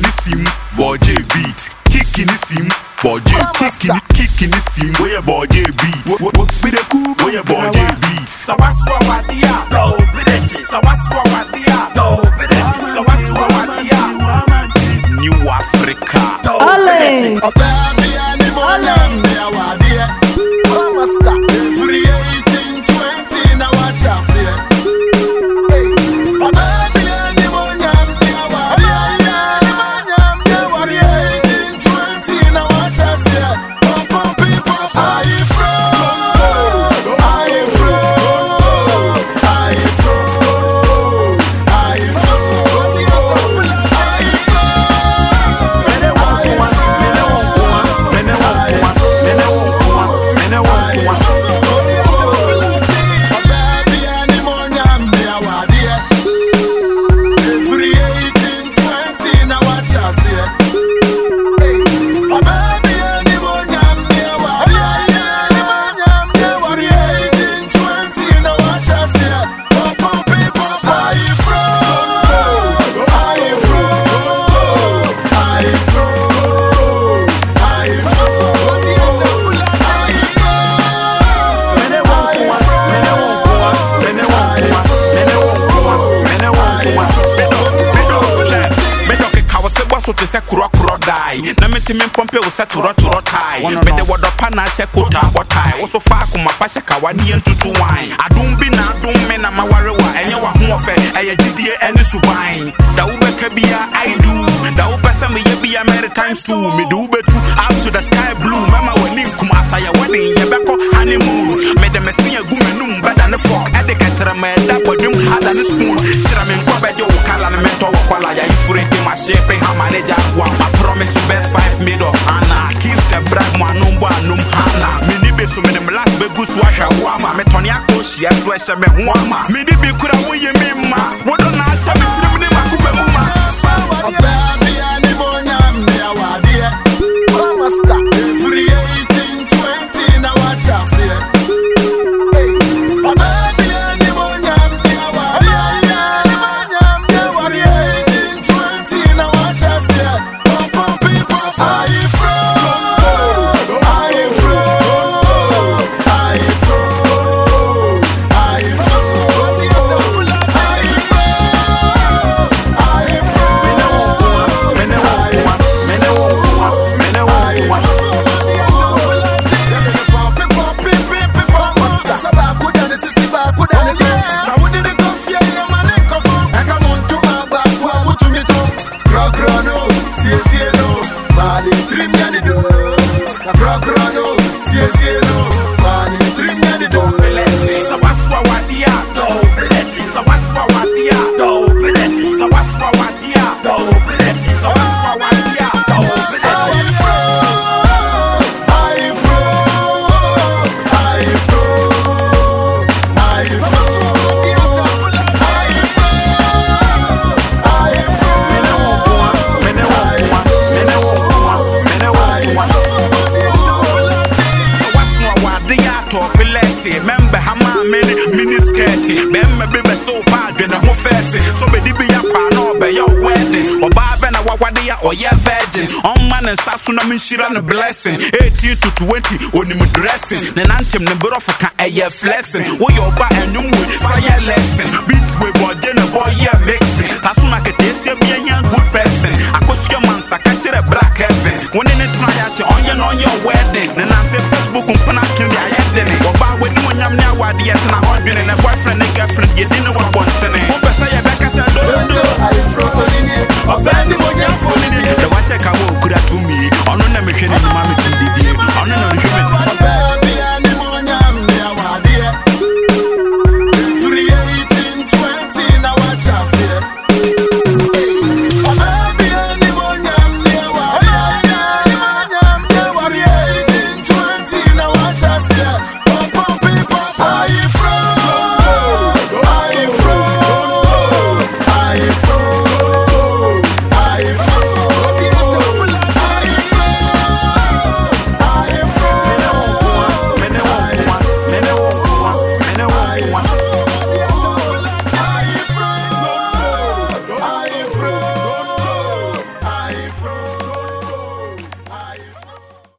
ni sim. Bɔgye beat. Kiki ni sim. Bɔgye kiki ni kiki ni sim. Woyɛ bɔgye beat. Bideku woyɛ bɔgye beat Sawaswa so te sɛ korɔkorɔ dae na metumi mpɔmpe wo sɛ torɔtorɔ tae mede wɔdɔpa na ahyɛ kota bɔtae wo so fa akoma pa hyɛ kawa ne yɛntutu wan adom bi na adom me na maware wa. Ɛnyɛ w'ahoɔfɛ ɛyɛ gyidie ɛne suban da wobɛka bia i do. Da wopɛ sɛ meyɛ bia maritime stool mede wobɛtu out to the sky blue. Mɛma made of Anna Kiss the brag mo anum Hana Me ni be so me dem last be gu so ahwa wo ama me akɔ hyia so ɛhyɛ me di bi kura wo ye me ma wo do na ahyɛ me tirim ne ma kuba mu ma Sawaswa mini mini skirty. Bema baby so bad when I'm fancy. So baby be a pan or be your wedding. Or Baba and a Wawadia or your virgin. On man and Sasuna Mishira and a blessing. Eighteen to twenty when you dressing. Then Antim number of a year flexing. Where your back and you fire lesson. Beat with boy, then a boy, yeah, make Yes, at.